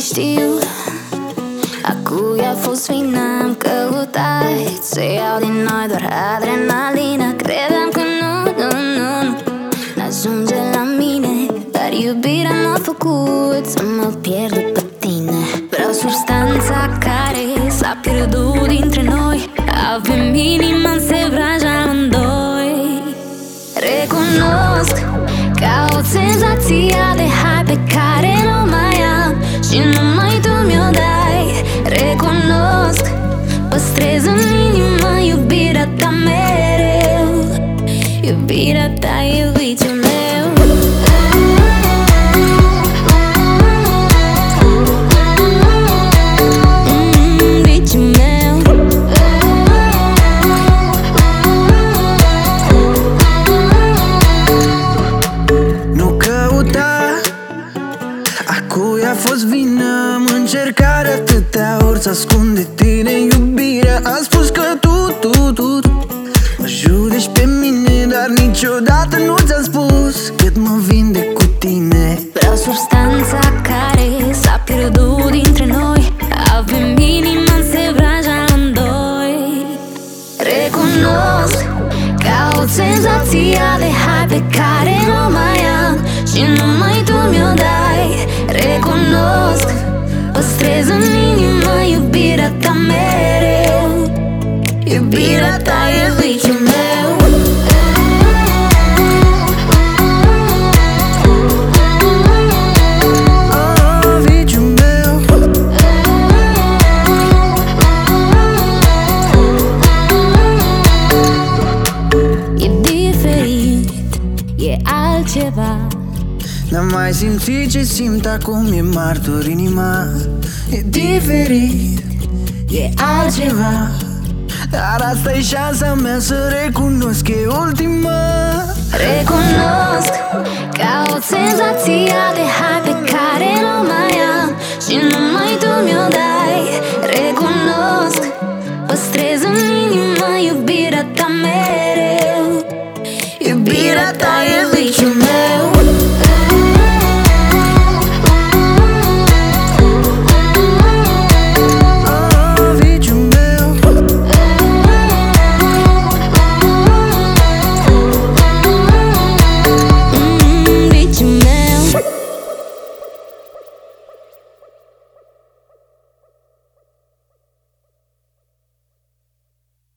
știu. A cui a fost vina am căutat. Să iau din noi doar adrenalină. Credeam că nu, nu, nu N-ajunge la mine Dar iubirea m-a făcut Să mă pierd după tine. Vreau substanța care s-a pierdut dintre noi. Avem inima în sevraj amândoi. Recunosc Caut senzația de hai pe care nu mai am Și numai tu mi-o dai Recunosc. Păstrez în inima iubirea ta mereu. Iubirea ta cui a fost vina Am încercat de atâtea ori Să ascund de tine iubirea. Am spus că tu, tu, tu, tu Mă judeci pe mine Dar niciodată nu ți-am spus Cât mă vinde cu tine. Vreau substanța care s-a pierdut dintre noi Avem inima în sevraj amândoi Recunosc Caut senzația de hai pe care nu mai am Și numai tu mi-o dai Recunosc. Păstrez în inima iubirea ta mereu. Iubirea ta e viciul meu. Oh, viciul meu. E diferit, e altceva N-am mai simțit ce simt acum E martor inima. E diferit E altceva. Dar asta e șansa mea să recunosc că e ultima. Recunosc Caut senzația de hai pe care nu mai am. Și numai tu mi-o dai